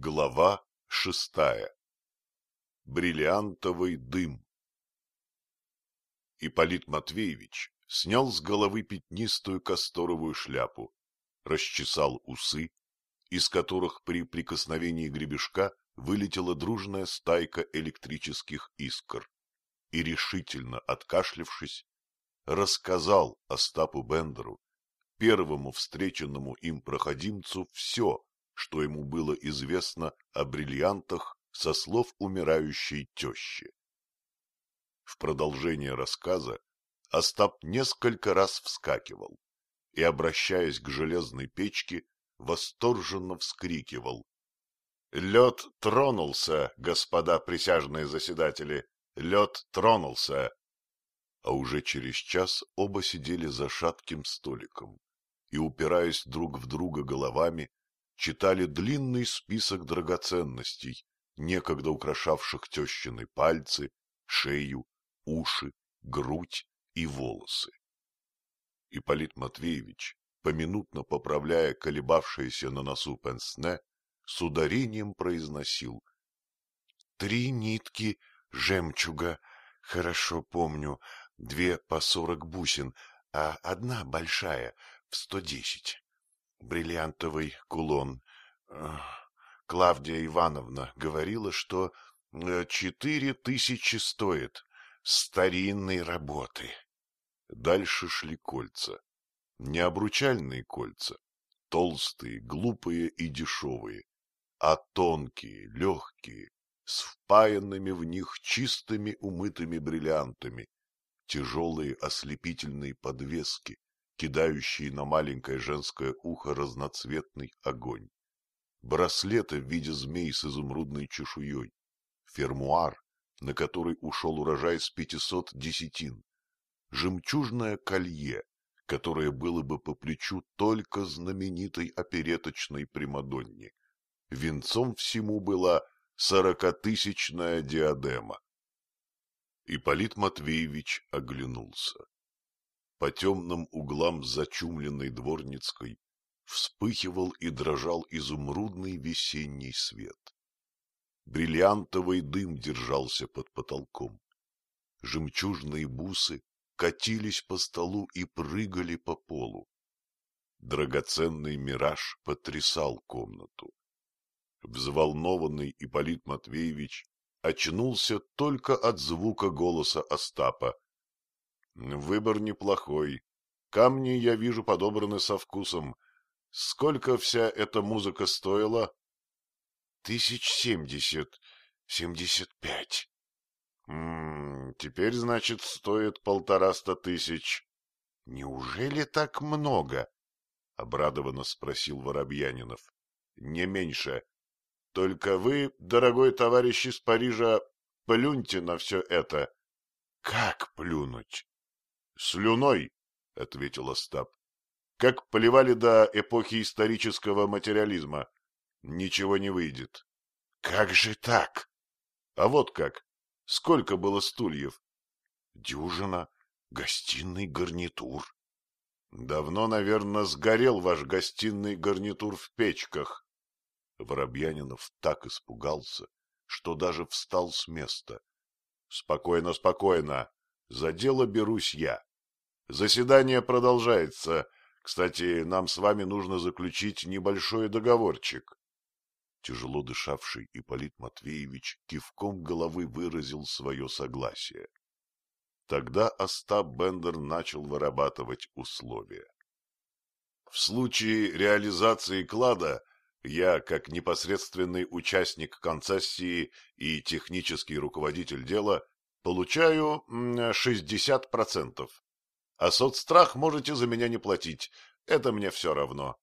Глава шестая. Бриллиантовый дым. Ипполит Матвеевич снял с головы пятнистую касторовую шляпу, расчесал усы, из которых при прикосновении гребешка вылетела дружная стайка электрических искр, и, решительно откашлившись, рассказал Остапу Бендеру, первому встреченному им проходимцу, все, что ему было известно о бриллиантах со слов умирающей тещи. В продолжение рассказа Остап несколько раз вскакивал и, обращаясь к железной печке, восторженно вскрикивал. — Лед тронулся, господа присяжные заседатели, лед тронулся! А уже через час оба сидели за шатким столиком и, упираясь друг в друга головами, читали длинный список драгоценностей, некогда украшавших тещины пальцы, шею, уши, грудь и волосы. Ипполит Матвеевич, поминутно поправляя колебавшееся на носу пенсне, с ударением произносил. Три нитки жемчуга, хорошо помню, две по сорок бусин, а одна большая в сто десять бриллиантовый кулон. Клавдия Ивановна говорила, что э, четыре тысячи стоит старинной работы. Дальше шли кольца. Не обручальные кольца, толстые, глупые и дешевые, а тонкие, легкие, с впаянными в них чистыми умытыми бриллиантами, тяжелые ослепительные подвески, кидающие на маленькое женское ухо разноцветный огонь, браслеты в виде змей с изумрудной чешуей, фермуар, на который ушел урожай с пятисот десятин, жемчужное колье, которое было бы по плечу только знаменитой опереточной Примадонне. Венцом всему была сорокатысячная диадема. Ипполит Матвеевич оглянулся. По темным углам зачумленной дворницкой вспыхивал и дрожал изумрудный весенний свет. Бриллиантовый дым держался под потолком. Жемчужные бусы катились по столу и прыгали по полу. Драгоценный мираж потрясал комнату. Взволнованный Ипполит Матвеевич очнулся только от звука голоса Остапа. Выбор неплохой. Камни, я вижу, подобраны со вкусом. Сколько вся эта музыка стоила? Тысяч семьдесят, семьдесят пять. Теперь, значит, стоит полтораста тысяч. Неужели так много? — обрадованно спросил Воробьянинов. — Не меньше. Только вы, дорогой товарищ из Парижа, плюньте на все это. — Как плюнуть? Слюной, — ответил Остап. Как поливали до эпохи исторического материализма. Ничего не выйдет. Как же так? А вот как. Сколько было стульев? Дюжина. Гостиный гарнитур. Давно, наверное, сгорел ваш гостиный гарнитур в печках. Воробьянинов так испугался, что даже встал с места. — Спокойно, спокойно. За дело берусь я. Заседание продолжается. Кстати, нам с вами нужно заключить небольшой договорчик. Тяжело дышавший Ипполит Матвеевич кивком головы выразил свое согласие. Тогда Остап Бендер начал вырабатывать условия. В случае реализации клада я, как непосредственный участник концессии и технический руководитель дела, получаю 60%. А соцстрах можете за меня не платить. Это мне все равно.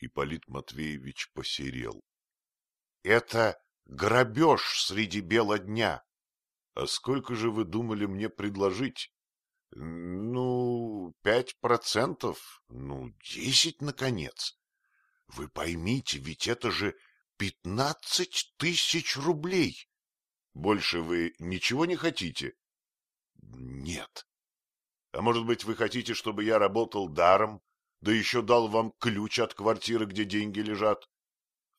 Ипполит Матвеевич посерел. — Это грабеж среди бела дня. — А сколько же вы думали мне предложить? — Ну, пять процентов. Ну, десять, наконец. Вы поймите, ведь это же пятнадцать тысяч рублей. Больше вы ничего не хотите? — Нет. А может быть, вы хотите, чтобы я работал даром, да еще дал вам ключ от квартиры, где деньги лежат?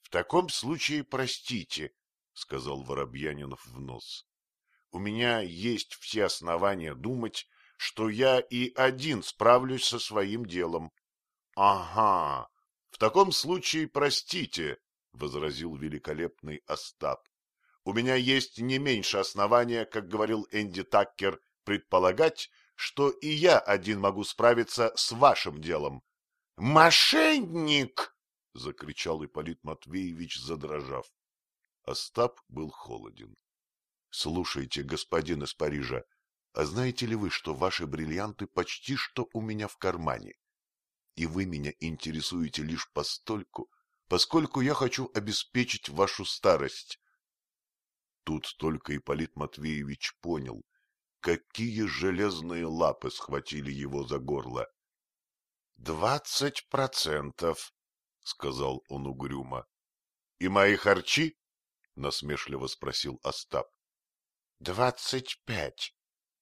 В таком случае простите, — сказал Воробьянинов в нос. — У меня есть все основания думать, что я и один справлюсь со своим делом. — Ага, в таком случае простите, — возразил великолепный Остап. — У меня есть не меньше основания, как говорил Энди Таккер, предполагать, что и я один могу справиться с вашим делом. — Мошенник! — закричал Ипполит Матвеевич, задрожав. Остап был холоден. — Слушайте, господин из Парижа, а знаете ли вы, что ваши бриллианты почти что у меня в кармане? И вы меня интересуете лишь постольку, поскольку я хочу обеспечить вашу старость. Тут только Ипполит Матвеевич понял, какие железные лапы схватили его за горло. — Двадцать процентов, — сказал он угрюмо. — И мои харчи? — насмешливо спросил Остап. — Двадцать пять.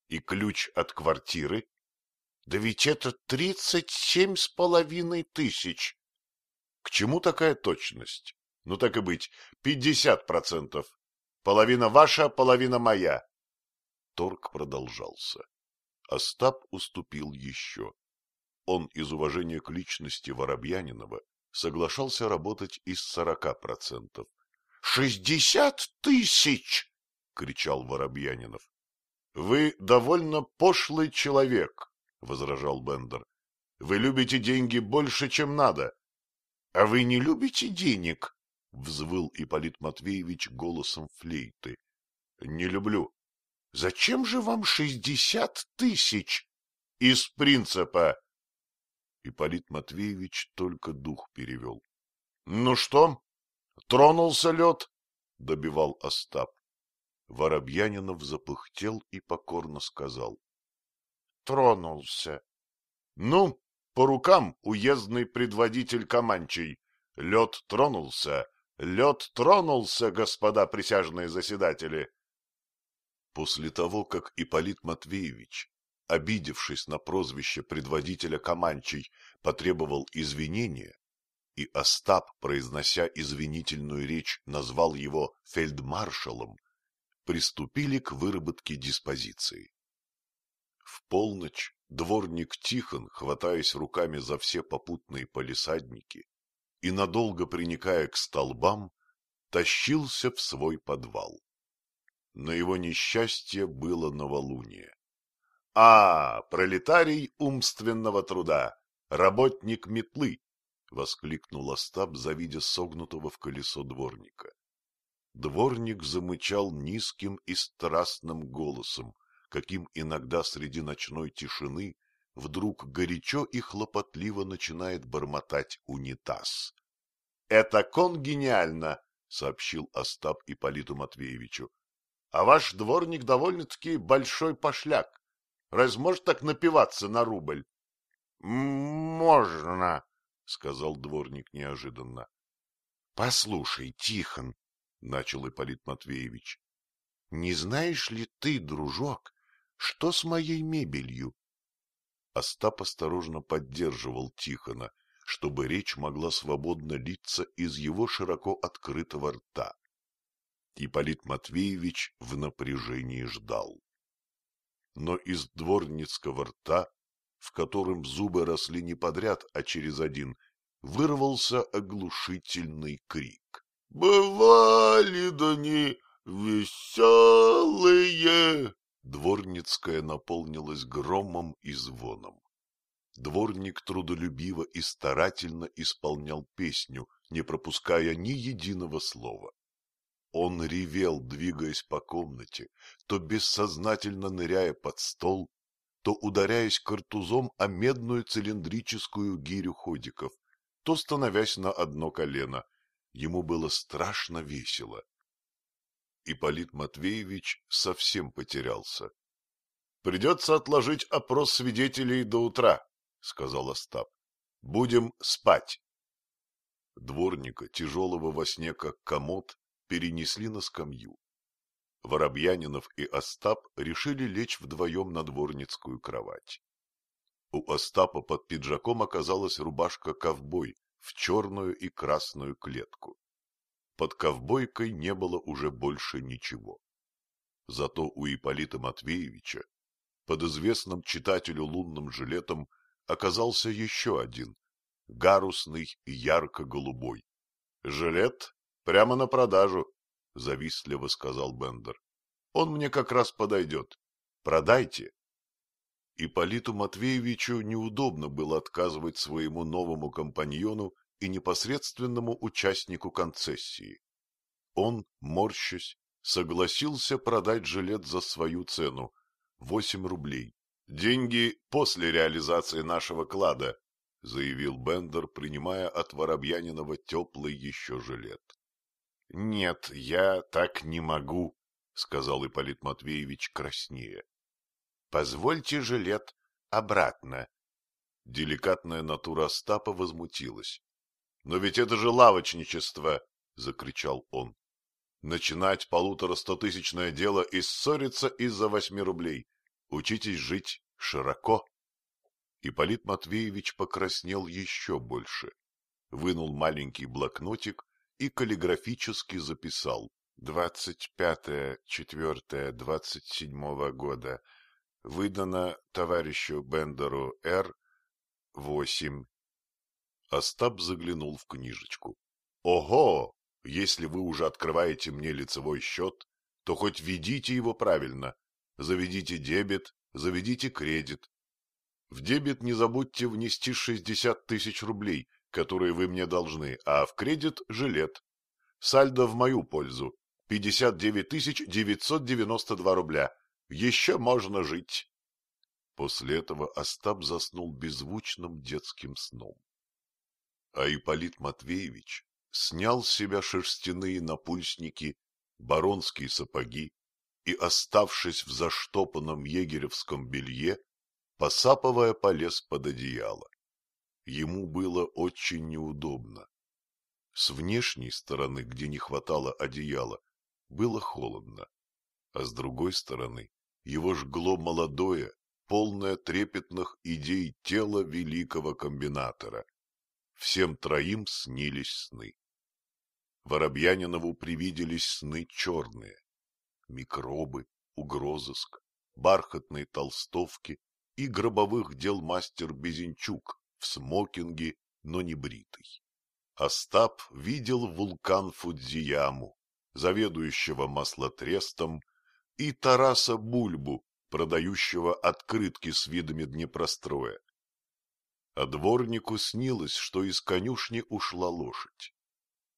И ключ от квартиры? Да ведь это тридцать семь с половиной тысяч. К чему такая точность? Ну так и быть, пятьдесят процентов. Половина ваша, половина моя. Торг продолжался. Остап уступил еще. Он из уважения к личности Воробьянинова соглашался работать из сорока процентов. — Шестьдесят тысяч! — кричал Воробьянинов. — Вы довольно пошлый человек, — возражал Бендер. — Вы любите деньги больше, чем надо. — А вы не любите денег? — взвыл Ипполит Матвеевич голосом флейты. — Не люблю. — Зачем же вам шестьдесят тысяч? — Из принципа. Ипполит Матвеевич только дух перевел. — Ну что, тронулся лед? — добивал Остап. Воробьянинов запыхтел и покорно сказал. — Тронулся. — Ну, по рукам, уездный предводитель Каманчий. Лед тронулся, лед тронулся, господа присяжные заседатели. После того, как Ипполит Матвеевич обидевшись на прозвище предводителя Каманчей, потребовал извинения, и Остап, произнося извинительную речь, назвал его фельдмаршалом, приступили к выработке диспозиции. В полночь дворник Тихон, хватаясь руками за все попутные полисадники и надолго приникая к столбам, тащился в свой подвал. На его несчастье было новолуние. А, пролетарий умственного труда, работник метлы! — воскликнул Остап, завидя согнутого в колесо дворника. Дворник замычал низким и страстным голосом, каким иногда среди ночной тишины вдруг горячо и хлопотливо начинает бормотать унитаз. — Это кон гениально! — сообщил Остап Ипполиту Матвеевичу. — А ваш дворник довольно-таки большой пошляк. Разве может так напиваться на рубль? — Можно, — сказал дворник неожиданно. — Послушай, Тихон, — начал Ипполит Матвеевич, — не знаешь ли ты, дружок, что с моей мебелью? Остап осторожно поддерживал Тихона, чтобы речь могла свободно литься из его широко открытого рта. Ипполит Матвеевич в напряжении ждал но из дворницкого рта, в котором зубы росли не подряд, а через один, вырвался оглушительный крик. — Бывали дни веселые! Дворницкая наполнилась громом и звоном. Дворник трудолюбиво и старательно исполнял песню, не пропуская ни единого слова. Он ревел, двигаясь по комнате, то бессознательно ныряя под стол, то ударяясь картузом о медную цилиндрическую гирю ходиков, то становясь на одно колено. Ему было страшно весело. Ипполит Матвеевич совсем потерялся. — Придется отложить опрос свидетелей до утра, — сказал Остап. — Будем спать. Дворника, тяжелого во сне как комод, перенесли на скамью. Воробьянинов и Остап решили лечь вдвоем на дворницкую кровать. У Остапа под пиджаком оказалась рубашка-ковбой в черную и красную клетку. под ковбойкой не было уже больше ничего. Зато у Ипполита Матвеевича под известным читателю лунным жилетом оказался еще один, гарусный и ярко-голубой. — Жилет прямо на продажу, — завистливо сказал Бендер. — Он мне как раз подойдет. Продайте. Ипполиту Матвеевичу неудобно было отказывать своему новому компаньону и непосредственному участнику концессии. Он, морщась, согласился продать жилет за свою цену — восемь рублей. Деньги после реализации нашего клада, — заявил Бендер, принимая от Воробьянинова теплый еще жилет. — Нет, я так не могу, — сказал Ипполит Матвеевич краснее. — Позвольте жилет обратно. Деликатная натура Остапа возмутилась. — Но ведь это же лавочничество! — закричал он. — Начинать полуторастотысячное дело и ссориться из-за восьми рублей. Учитесь жить широко. Ипполит Матвеевич покраснел еще больше, вынул маленький блокнотик и каллиграфически записал. Двадцать пятое, четвертое, двадцать седьмого года. Выдано товарищу Бендеру Р. восемь. Остап заглянул в книжечку. — Ого! Если вы уже открываете мне лицевой счет, то хоть ведите его правильно. Заведите дебет, заведите кредит. В дебет не забудьте внести 60 тысяч рублей, которые вы мне должны, а в кредит – жилет. Сальдо в мою пользу – 59 тысяч 992 рубля. Еще можно жить. После этого Остап заснул беззвучным детским сном. А Ипполит Матвеевич снял с себя шерстяные напульсники, баронские сапоги и, оставшись в заштопанном егеревском белье, посапывая, полез под одеяло. Ему было очень неудобно. С внешней стороны, где не хватало одеяла, было холодно, а с другой стороны его жгло молодое, полное трепетных идей тело великого комбинатора. Всем троим снились сны. Воробьянинову привиделись сны черные. Микробы, угрозыск, бархатные толстовки и гробовых дел мастер Безенчук смокинге, но не бритый. Остап видел вулкан Фудзияму, заведующего маслотрестом, и Тараса Бульбу, продающего открытки с видами Днепростроя. А дворнику снилось, что из конюшни ушла лошадь.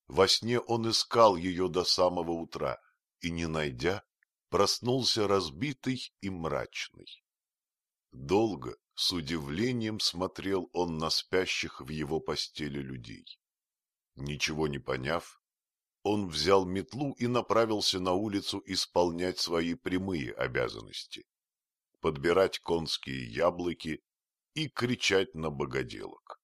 Во сне он искал ее до самого утра и, не найдя, проснулся разбитый и мрачный. Долго, с удивлением смотрел он на спящих в его постели людей. Ничего не поняв, он взял метлу и направился на улицу исполнять свои прямые обязанности — подбирать конские яблоки и кричать на богоделок.